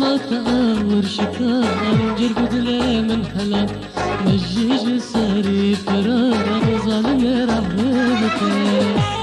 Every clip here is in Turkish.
مطعم ورشكا جرب دلي من حلا مجيج ساري فرار ظالم رحبتك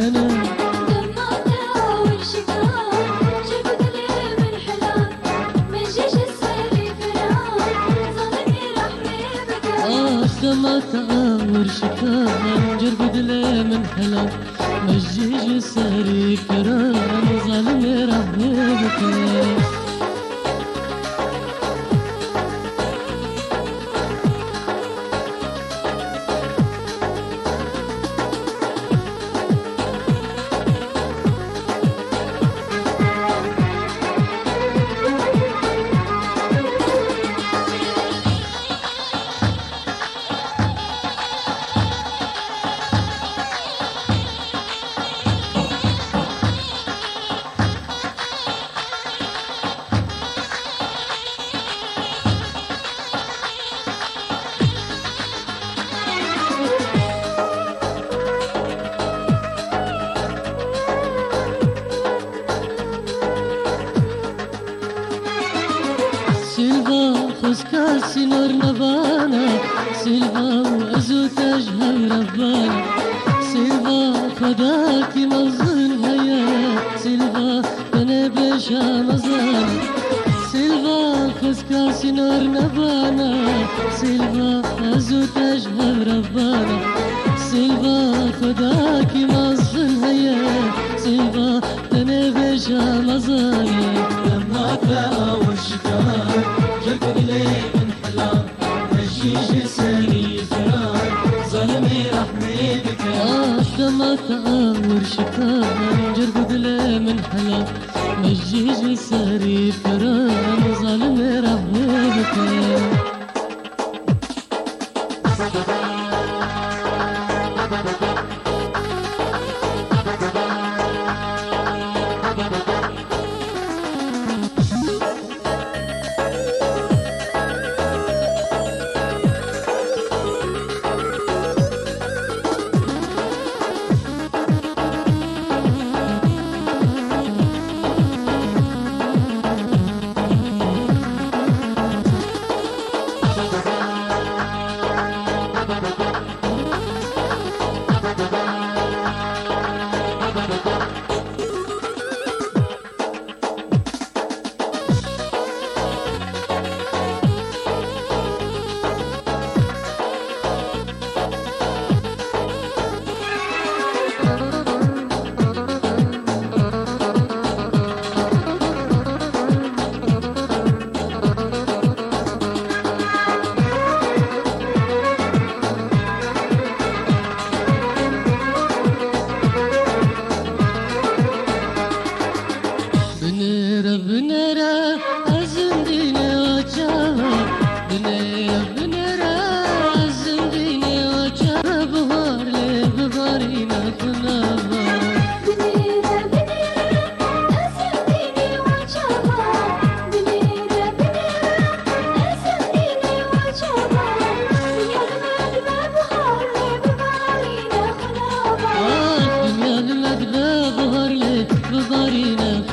منام سمعت عامر شكام جرب من حلم مجيج سهري كرام. ظالم راح يبكي سلفا خسكا سنار نبانا سلفا أزو تجهر ربانا سلفا خداك مصل هيا سلفا تنفش مظالي لما تلاقى وشكاك جرك إليه من حلام هشيش سليف ما تعاور شفان جرقد لا من حلا مجيج ساري فران ظالم رحمتك Krishna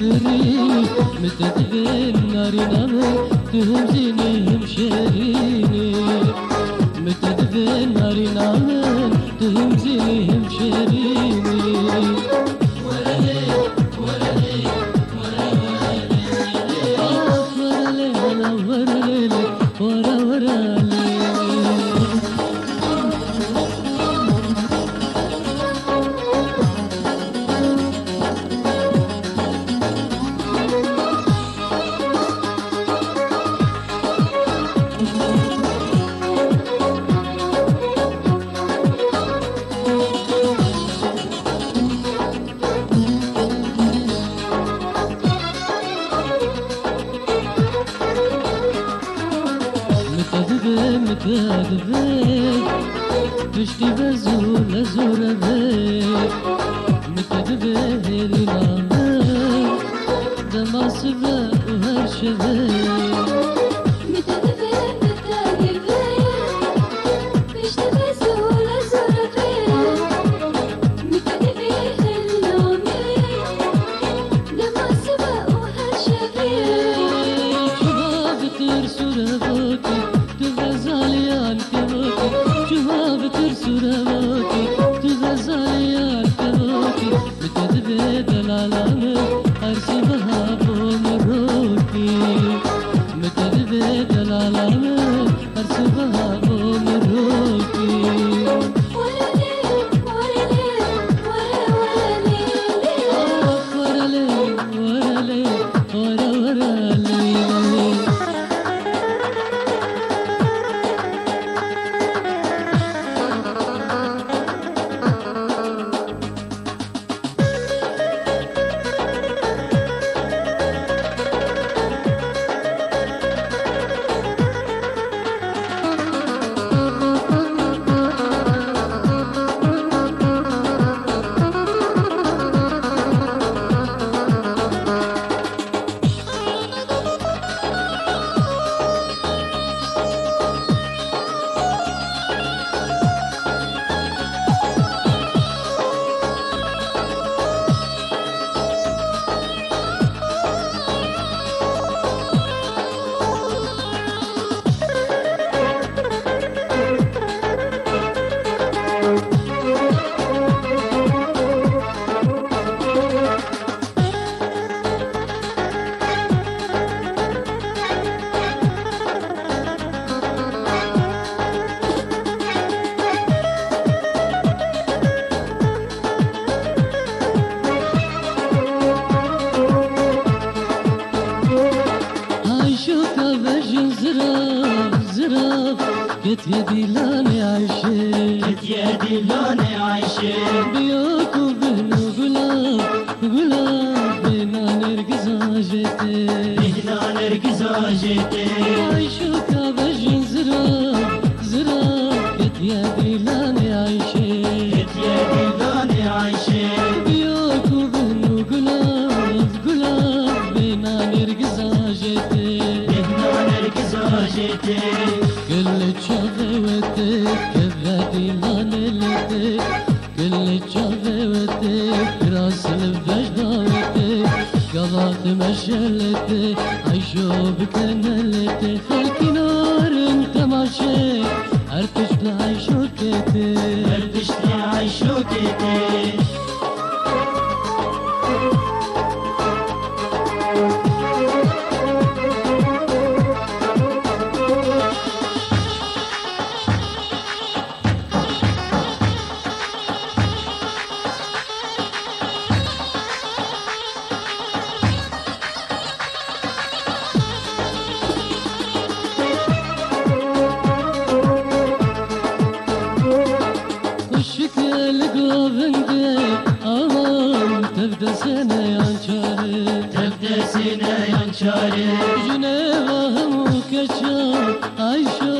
تريني مدت بين نارنا تهمزيني همشريني مدت نارنا تهمزيني همشريني باب بك پشتی به زور زور بک نکد به هلی نامه دماس به هر شبه 啦啦。فتية ديلاني عايشة فتية ديلاني عايشة بياكو بهنا غلاب غلاب بهنا نرقص عجيتي بهنا نرقص عجيتي عايشو كابج زراب زراب فتية ديلاني عايشة etti Kirasını vecdan etti Galatı meşerletti Ayşo bükenelletti Halkinarın temaşı Ertişle Ayşo keti Ertişle Ayşo keti gibi Ağlam tevdesine yan çare Tevdesine yan çare Yüzüne vahım Ayşe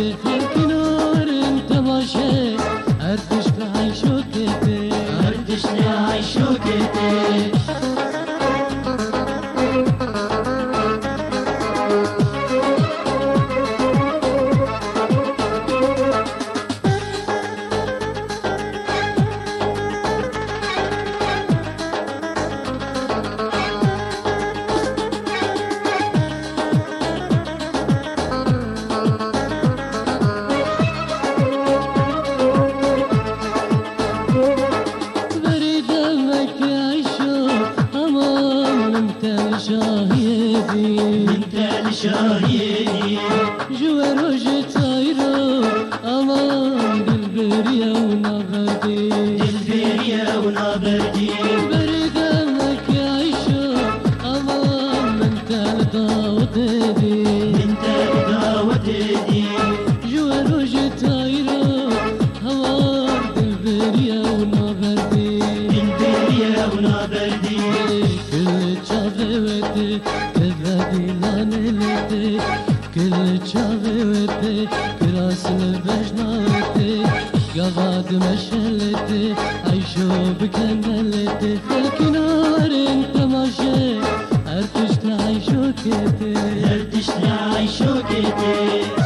Thank you. proje tayro aman bilbir ya Música